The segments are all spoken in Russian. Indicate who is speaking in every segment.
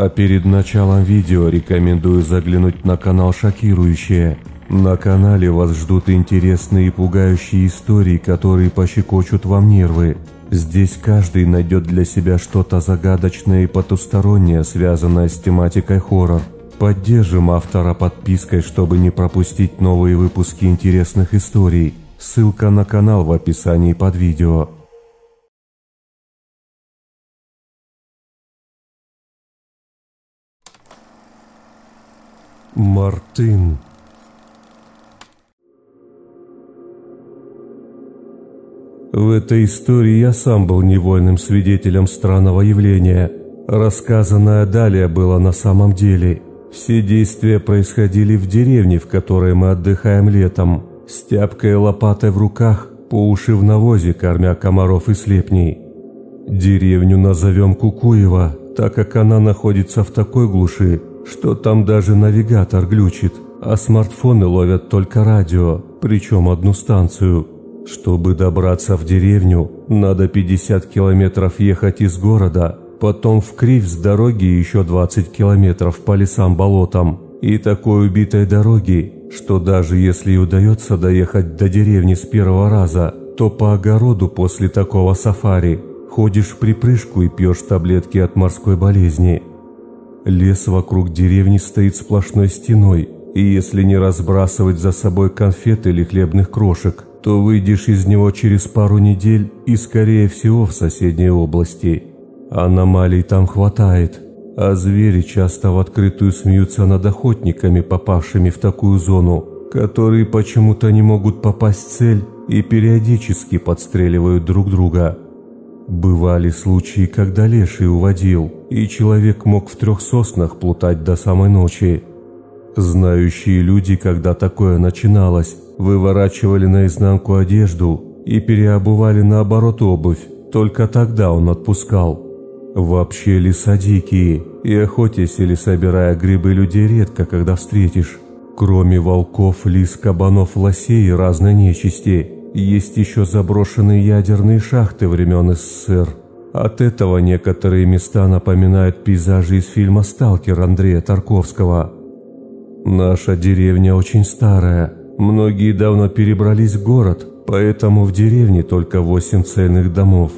Speaker 1: А перед началом видео рекомендую заглянуть на канал «Шокирующее». На канале вас ждут интересные и пугающие истории, которые пощекочут вам нервы. Здесь каждый найдет для себя что-то загадочное и потустороннее, связанное с тематикой хоррор. Поддержим автора подпиской, чтобы не пропустить новые выпуски интересных историй. Ссылка на канал в описании под видео. Мартын В этой истории я сам был невольным свидетелем странного явления. Рассказанное далее было на самом деле. Все действия происходили в деревне, в которой мы отдыхаем летом, с тяпкой и лопатой в руках, по уши в навозе, кормя комаров и слепней. Деревню назовем Кукуева, так как она находится в такой глуши, что там даже навигатор глючит, а смартфоны ловят только радио, причем одну станцию – чтобы добраться в деревню, надо 50 километров ехать из города, потом в Крив с дороги еще 20 километров по лесам-болотам и такой убитой дороги, что даже если и удается доехать до деревни с первого раза, то по огороду после такого сафари ходишь в припрыжку и пьешь таблетки от морской болезни. Лес вокруг деревни стоит сплошной стеной, и если не разбрасывать за собой конфеты или хлебных крошек, то выйдешь из него через пару недель и, скорее всего, в соседней области. Аномалий там хватает, а звери часто в открытую смеются над охотниками, попавшими в такую зону, которые почему-то не могут попасть в цель и периодически подстреливают друг друга. Бывали случаи, когда леший уводил, и человек мог в трех соснах плутать до самой ночи. Знающие люди, когда такое начиналось, выворачивали наизнанку одежду и переобували наоборот обувь, только тогда он отпускал. Вообще леса дикие, и охотясь или собирая грибы людей редко когда встретишь. Кроме волков, лис, кабанов, лосей и разной нечисти, есть еще заброшенные ядерные шахты времен СССР. От этого некоторые места напоминают пейзажи из фильма «Сталкер» Андрея Тарковского – Наша деревня очень старая. Многие давно перебрались в город, поэтому в деревне только восемь цельных домов.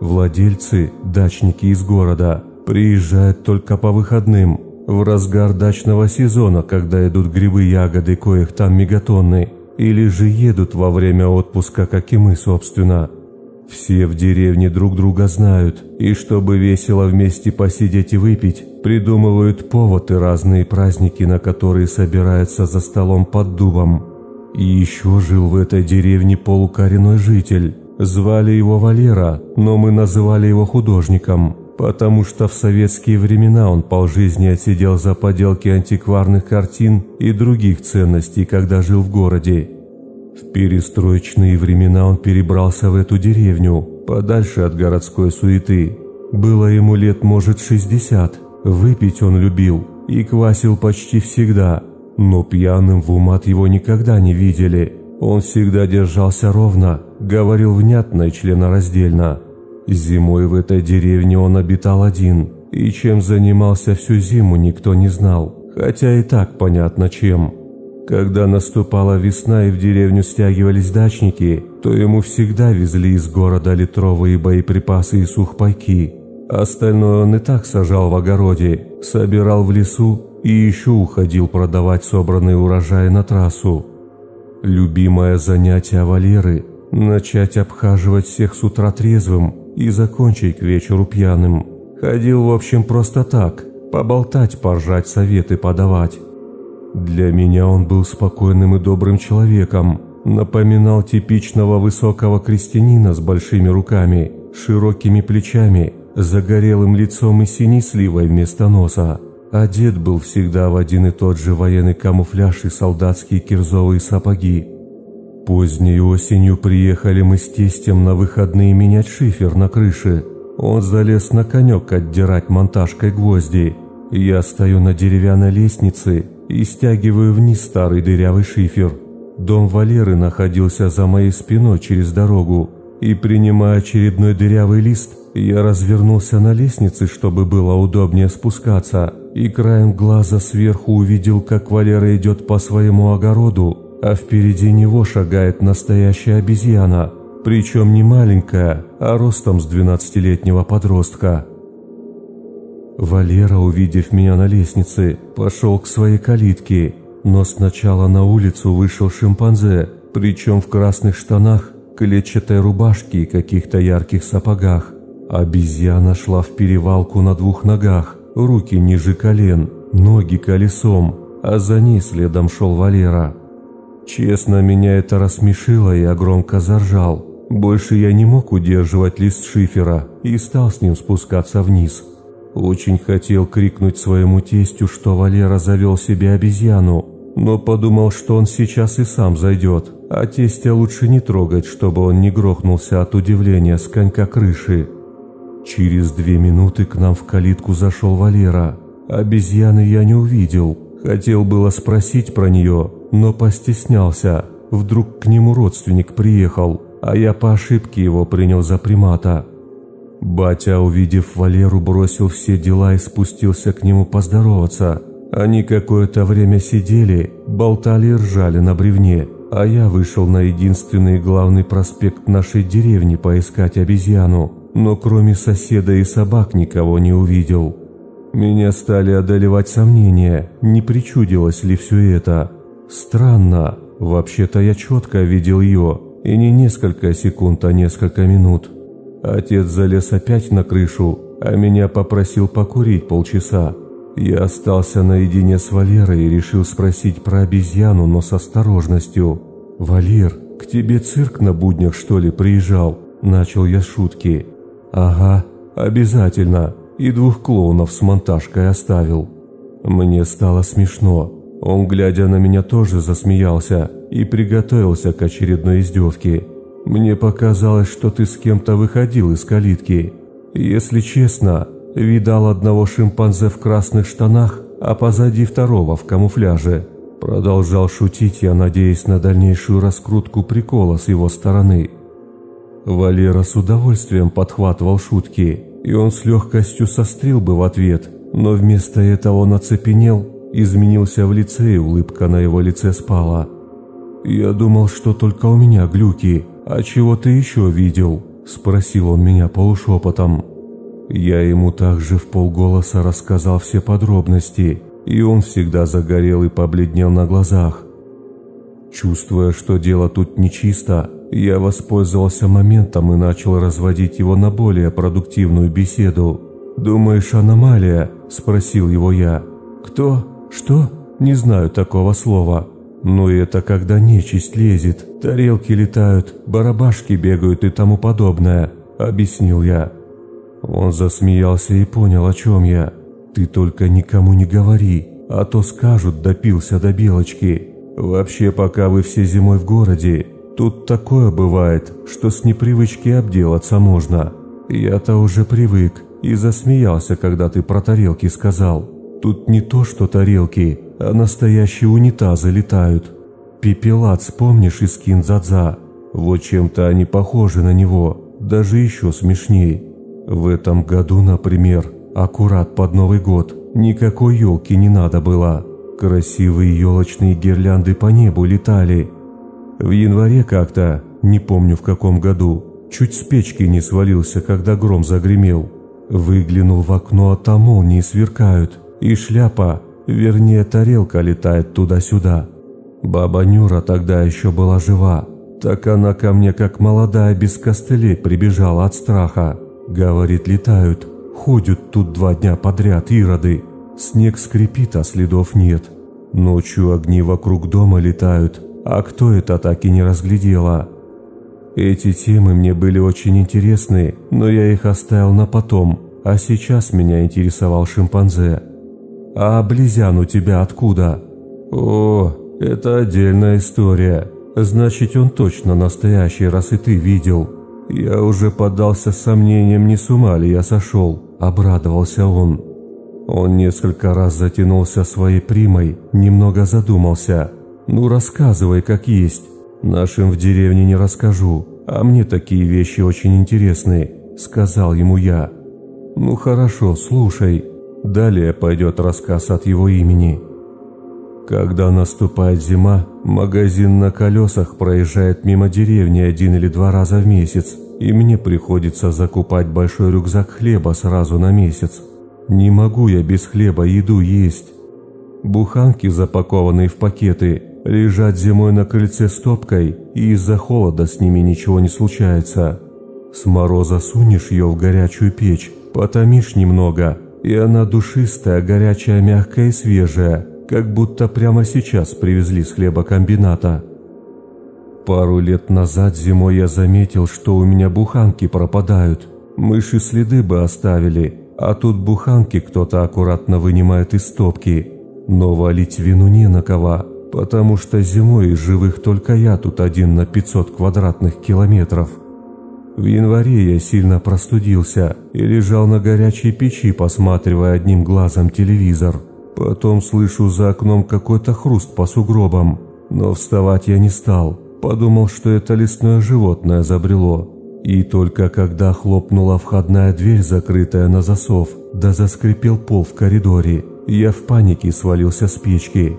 Speaker 1: Владельцы, дачники из города, приезжают только по выходным, в разгар дачного сезона, когда идут грибы, ягоды, коих там мегатонны, или же едут во время отпуска, как и мы, собственно. Все в деревне друг друга знают, и чтобы весело вместе посидеть и выпить, придумывают повод и разные праздники, на которые собираются за столом под дубом. И еще жил в этой деревне полукоренной житель. Звали его Валера, но мы называли его художником, потому что в советские времена он полжизни отсидел за поделки антикварных картин и других ценностей, когда жил в городе. В перестроечные времена он перебрался в эту деревню, подальше от городской суеты. Было ему лет, может, 60. Выпить он любил и квасил почти всегда, но пьяным в умат его никогда не видели. Он всегда держался ровно, говорил внятно и членораздельно. Зимой в этой деревне он обитал один, и чем занимался всю зиму никто не знал, хотя и так понятно чем – когда наступала весна и в деревню стягивались дачники, то ему всегда везли из города литровые боеприпасы и сухпайки. Остальное он и так сажал в огороде, собирал в лесу и еще уходил продавать собранный урожай на трассу. Любимое занятие Валеры – начать обхаживать всех с утра трезвым и закончить к вечеру пьяным. Ходил, в общем, просто так, поболтать, поржать, советы подавать. Для меня он был спокойным и добрым человеком, напоминал типичного высокого крестьянина с большими руками, широкими плечами, загорелым лицом и синей сливой вместо носа. Одет был всегда в один и тот же военный камуфляж и солдатские кирзовые сапоги. Поздней осенью приехали мы с тестем на выходные менять шифер на крыше. Он залез на конек отдирать монтажкой гвозди. Я стою на деревянной лестнице и стягиваю вниз старый дырявый шифер. Дом Валеры находился за моей спиной через дорогу, и принимая очередной дырявый лист, Я развернулся на лестнице, чтобы было удобнее спускаться, и краем глаза сверху увидел, как Валера идет по своему огороду, а впереди него шагает настоящая обезьяна, причем не маленькая, а ростом с 12-летнего подростка. Валера, увидев меня на лестнице, пошел к своей калитке, но сначала на улицу вышел шимпанзе, причем в красных штанах, клетчатой рубашке и каких-то ярких сапогах. Обезьяна шла в перевалку на двух ногах, руки ниже колен, ноги колесом, а за ней следом шел Валера. Честно, меня это рассмешило, и я громко заржал. Больше я не мог удерживать лист шифера и стал с ним спускаться вниз. Очень хотел крикнуть своему тестю, что Валера завел себе обезьяну, но подумал, что он сейчас и сам зайдет, а тестя лучше не трогать, чтобы он не грохнулся от удивления с конька крыши. Через две минуты к нам в калитку зашел Валера. Обезьяны я не увидел. Хотел было спросить про нее, но постеснялся. Вдруг к нему родственник приехал, а я по ошибке его принял за примата. Батя, увидев Валеру, бросил все дела и спустился к нему поздороваться. Они какое-то время сидели, болтали и ржали на бревне, а я вышел на единственный главный проспект нашей деревни поискать обезьяну, но кроме соседа и собак никого не увидел. Меня стали одолевать сомнения, не причудилось ли все это. Странно, вообще-то я четко видел ее, и не несколько секунд, а несколько минут. Отец залез опять на крышу, а меня попросил покурить полчаса. Я остался наедине с Валерой и решил спросить про обезьяну, но с осторожностью. «Валер, к тебе цирк на буднях, что ли, приезжал?» Начал я шутки. «Ага, обязательно. И двух клоунов с монтажкой оставил». Мне стало смешно. Он, глядя на меня, тоже засмеялся и приготовился к очередной издевке. Мне показалось, что ты с кем-то выходил из калитки. Если честно, видал одного шимпанзе в красных штанах, а позади второго в камуфляже. Продолжал шутить я, надеясь на дальнейшую раскрутку прикола с его стороны. Валера с удовольствием подхватывал шутки, и он с легкостью сострил бы в ответ, но вместо этого он оцепенел, изменился в лице и улыбка на его лице спала. «Я думал, что только у меня глюки, а чего ты еще видел?» – спросил он меня полушепотом. Я ему также в полголоса рассказал все подробности, и он всегда загорел и побледнел на глазах. Чувствуя, что дело тут нечисто, я воспользовался моментом и начал разводить его на более продуктивную беседу. «Думаешь, аномалия?» – спросил его я. «Кто? Что? Не знаю такого слова. Но это когда нечисть лезет, тарелки летают, барабашки бегают и тому подобное», – объяснил я. Он засмеялся и понял, о чем я. «Ты только никому не говори, а то скажут, допился до белочки. Вообще, пока вы все зимой в городе, тут такое бывает, что с непривычки обделаться можно. Я-то уже привык и засмеялся, когда ты про тарелки сказал. Тут не то, что тарелки, а настоящие унитазы летают. Пепелац, помнишь из Кинзадза? Вот чем-то они похожи на него, даже еще смешней. В этом году, например, аккурат под Новый год, никакой елки не надо было. Красивые елочные гирлянды по небу летали. В январе как-то, не помню в каком году, чуть с печки не свалился, когда гром загремел. Выглянул в окно, а там молнии сверкают, и шляпа Вернее, тарелка летает туда-сюда. Баба Нюра тогда еще была жива. Так она ко мне, как молодая, без костылей прибежала от страха. Говорит, летают. Ходят тут два дня подряд ироды. Снег скрипит, а следов нет. Ночью огни вокруг дома летают. А кто это так и не разглядела? Эти темы мне были очень интересны, но я их оставил на потом, а сейчас меня интересовал шимпанзе. А близян у тебя откуда? О, это отдельная история. Значит, он точно настоящий, раз и ты видел. Я уже поддался сомнениям, не с ума ли я сошел. Обрадовался он. Он несколько раз затянулся своей примой, немного задумался. Ну, рассказывай, как есть. Нашим в деревне не расскажу, а мне такие вещи очень интересны. сказал ему я. Ну хорошо, слушай. Далее пойдет рассказ от его имени. Когда наступает зима, магазин на колесах проезжает мимо деревни один или два раза в месяц, и мне приходится закупать большой рюкзак хлеба сразу на месяц. Не могу я без хлеба еду есть. Буханки, запакованные в пакеты, лежат зимой на крыльце стопкой, и из-за холода с ними ничего не случается. С мороза сунешь ее в горячую печь, потомишь немного, и она душистая, горячая, мягкая и свежая, как будто прямо сейчас привезли с хлебокомбината. Пару лет назад зимой я заметил, что у меня буханки пропадают. Мыши следы бы оставили, а тут буханки кто-то аккуратно вынимает из стопки. Но валить вину не на кого, потому что зимой из живых только я тут один на 500 квадратных километров. В январе я сильно простудился и лежал на горячей печи, посматривая одним глазом телевизор. Потом слышу за окном какой-то хруст по сугробам, но вставать я не стал. Подумал, что это лесное животное забрело. И только когда хлопнула входная дверь, закрытая на засов, да заскрипел пол в коридоре, я в панике свалился с печки.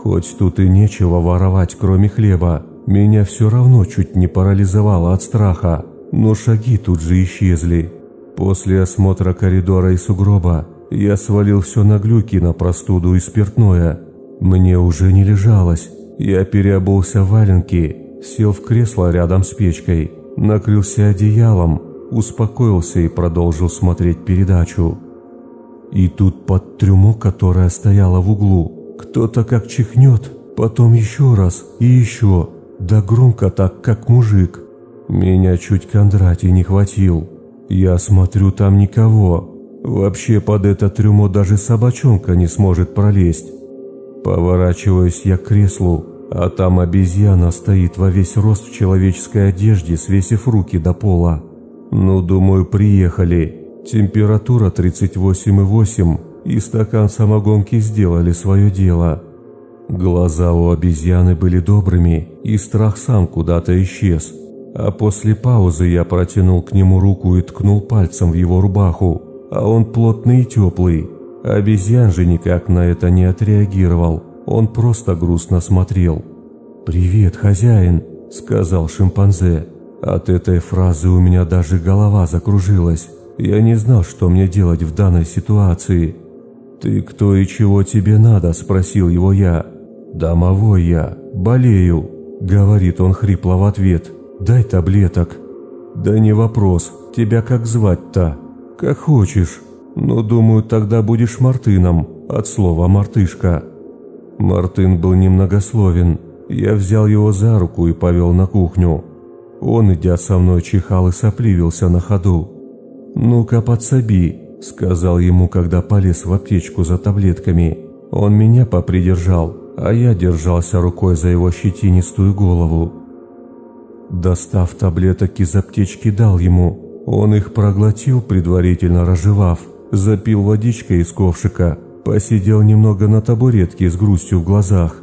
Speaker 1: Хоть тут и нечего воровать, кроме хлеба, меня все равно чуть не парализовало от страха но шаги тут же исчезли. После осмотра коридора и сугроба я свалил все на глюки, на простуду и спиртное. Мне уже не лежалось. Я переобулся в валенки, сел в кресло рядом с печкой, накрылся одеялом, успокоился и продолжил смотреть передачу. И тут под трюмо, которая стояла в углу, кто-то как чихнет, потом еще раз и еще, да громко так, как мужик. Меня чуть Кондратий не хватил. Я смотрю, там никого. Вообще под это трюмо даже собачонка не сможет пролезть. Поворачиваюсь я к креслу, а там обезьяна стоит во весь рост в человеческой одежде, свесив руки до пола. Ну, думаю, приехали. Температура 38,8, и стакан самогонки сделали свое дело. Глаза у обезьяны были добрыми, и страх сам куда-то исчез. А после паузы я протянул к нему руку и ткнул пальцем в его рубаху, а он плотный и теплый. Обезьян же никак на это не отреагировал, он просто грустно смотрел. «Привет, хозяин», — сказал шимпанзе. От этой фразы у меня даже голова закружилась. Я не знал, что мне делать в данной ситуации. «Ты кто и чего тебе надо?» – спросил его я. «Домовой я, болею», – говорит он хрипло в ответ. Дай таблеток. Да не вопрос, тебя как звать-то? Как хочешь. Но думаю, тогда будешь Мартыном, от слова «мартышка». Мартын был немногословен. Я взял его за руку и повел на кухню. Он, идя со мной, чихал и сопливился на ходу. «Ну-ка, подсоби», — сказал ему, когда полез в аптечку за таблетками. Он меня попридержал, а я держался рукой за его щетинистую голову. Достав таблеток из аптечки, дал ему. Он их проглотил, предварительно разжевав, запил водичкой из ковшика, посидел немного на табуретке с грустью в глазах.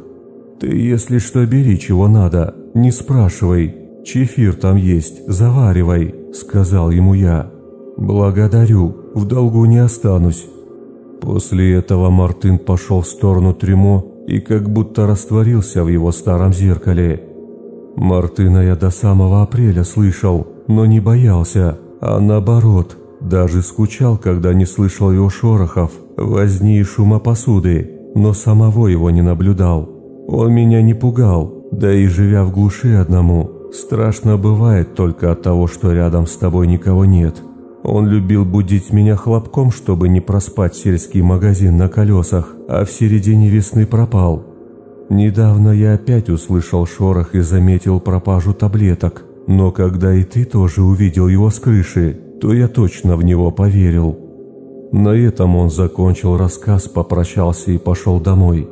Speaker 1: «Ты, если что, бери, чего надо, не спрашивай. Чефир там есть, заваривай», — сказал ему я. «Благодарю, в долгу не останусь». После этого Мартын пошел в сторону трюмо и как будто растворился в его старом зеркале. Мартына я до самого апреля слышал, но не боялся, а наоборот, даже скучал, когда не слышал его шорохов, возни и шума посуды, но самого его не наблюдал. Он меня не пугал, да и живя в глуши одному, страшно бывает только от того, что рядом с тобой никого нет. Он любил будить меня хлопком, чтобы не проспать сельский магазин на колесах, а в середине весны пропал. Недавно я опять услышал шорох и заметил пропажу таблеток, но когда и ты тоже увидел его с крыши, то я точно в него поверил. На этом он закончил рассказ, попрощался и пошел домой.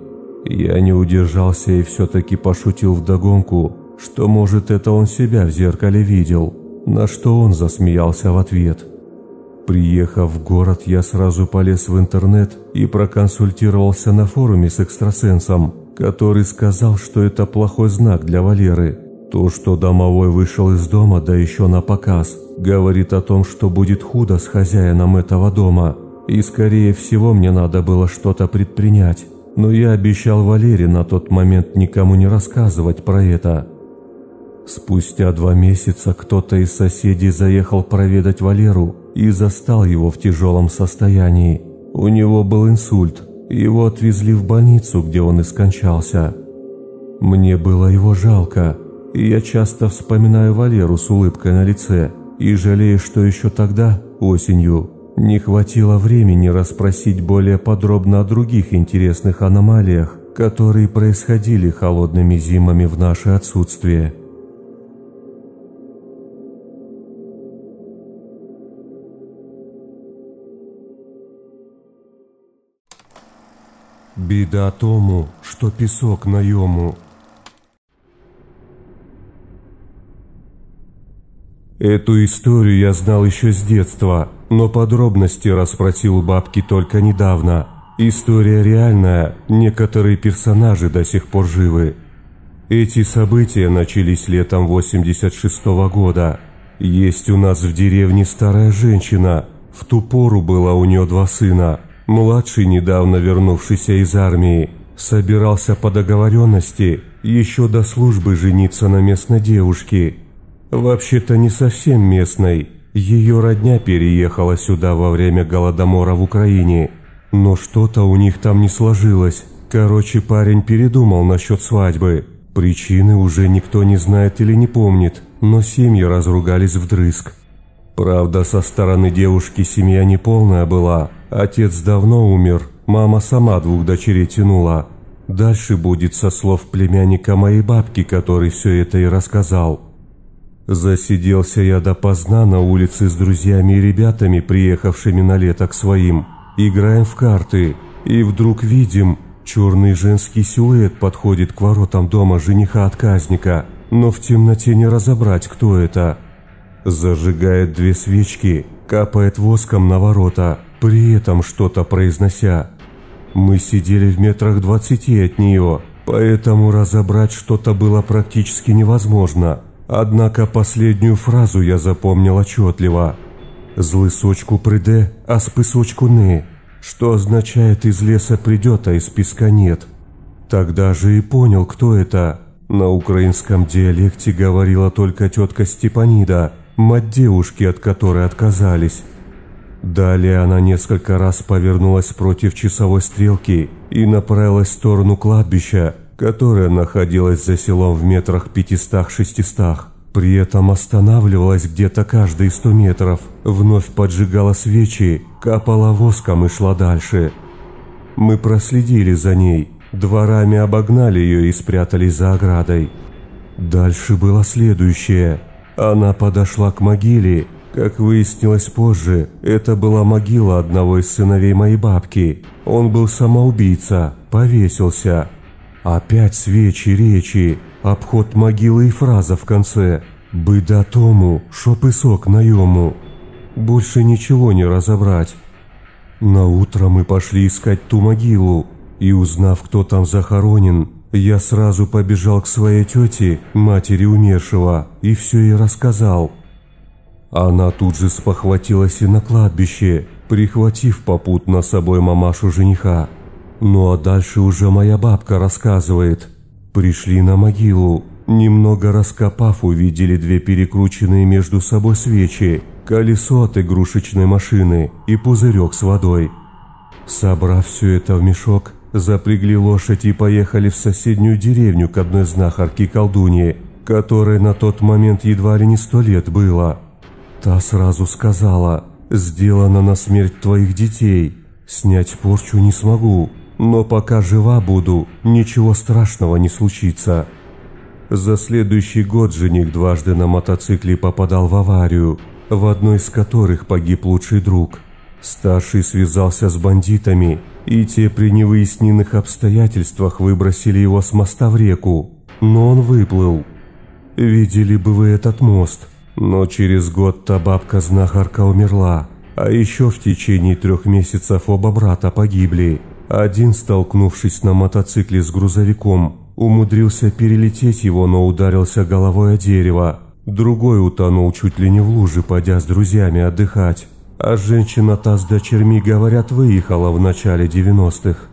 Speaker 1: Я не удержался и все-таки пошутил вдогонку, что может это он себя в зеркале видел, на что он засмеялся в ответ. Приехав в город, я сразу полез в интернет и проконсультировался на форуме с экстрасенсом, который сказал, что это плохой знак для Валеры. То, что домовой вышел из дома, да еще на показ, Говорит о том, что будет худо с хозяином этого дома, и скорее всего мне надо было что-то предпринять. Но я обещал Валере на тот момент никому не рассказывать про это. Спустя два месяца кто-то из соседей заехал проведать Валеру и застал его в тяжелом состоянии. У него был инсульт, его отвезли в больницу, где он и скончался. Мне было его жалко, и я часто вспоминаю Валеру с улыбкой на лице и жалею, что еще тогда, осенью, не хватило времени расспросить более подробно о других интересных аномалиях, которые происходили холодными зимами в наше отсутствие. Беда тому, что песок на йому. Эту историю я знал еще с детства, но подробности расспросил бабки только недавно. История реальная, некоторые персонажи до сих пор живы. Эти события начались летом 86 -го года. Есть у нас в деревне старая женщина. В ту пору было у нее два сына – Младший, недавно вернувшийся из армии, собирался по договоренности еще до службы жениться на местной девушке. Вообще-то не совсем местной. Ее родня переехала сюда во время Голодомора в Украине. Но что-то у них там не сложилось. Короче, парень передумал насчет свадьбы. Причины уже никто не знает или не помнит, но семьи разругались вдрызг. Правда, со стороны девушки семья неполная была. Отец давно умер, мама сама двух дочерей тянула. Дальше будет со слов племянника моей бабки, который все это и рассказал. Засиделся я допоздна на улице с друзьями и ребятами, приехавшими на лето к своим. Играем в карты, и вдруг видим, черный женский силуэт подходит к воротам дома жениха-отказника, но в темноте не разобрать, кто это – Зажигает две свечки, капает воском на ворота, при этом что-то произнося. Мы сидели в метрах двадцати от нее, поэтому разобрать что-то было практически невозможно. Однако последнюю фразу я запомнил отчетливо. «Злысочку приде, а с пысочку не», что означает «из леса придет, а из песка нет». Тогда же и понял, кто это. На украинском диалекте говорила только тетка Степанида – мать девушки, от которой отказались. Далее она несколько раз повернулась против часовой стрелки и направилась в сторону кладбища, которое находилось за селом в метрах пятистах-шестистах. При этом останавливалась где-то каждые сто метров, вновь поджигала свечи, капала воском и шла дальше. Мы проследили за ней, дворами обогнали ее и спрятались за оградой. Дальше было следующее – она подошла к могиле. Как выяснилось позже, это была могила одного из сыновей моей бабки. Он был самоубийца, повесился. Опять свечи, речи, обход могилы и фраза в конце «Быда тому, шо песок наему». Больше ничего не разобрать. На утро мы пошли искать ту могилу, и узнав, кто там захоронен, я сразу побежал к своей тете, матери умершего, и все ей рассказал. Она тут же спохватилась и на кладбище, прихватив попутно с собой мамашу жениха. Ну а дальше уже моя бабка рассказывает. Пришли на могилу, немного раскопав, увидели две перекрученные между собой свечи, колесо от игрушечной машины и пузырек с водой. Собрав все это в мешок, Запрягли лошадь и поехали в соседнюю деревню к одной знахарке-колдунье, которой на тот момент едва ли не сто лет было. Та сразу сказала, «Сделано на смерть твоих детей. Снять порчу не смогу, но пока жива буду, ничего страшного не случится». За следующий год жених дважды на мотоцикле попадал в аварию, в одной из которых погиб лучший друг. Старший связался с бандитами – и те при невыясненных обстоятельствах выбросили его с моста в реку, но он выплыл. Видели бы вы этот мост, но через год та бабка-знахарка умерла, а еще в течение трех месяцев оба брата погибли. Один, столкнувшись на мотоцикле с грузовиком, умудрился перелететь его, но ударился головой о дерево. Другой утонул чуть ли не в луже, пойдя с друзьями отдыхать. А женщина та с дочерьми, говорят, выехала в начале 90-х.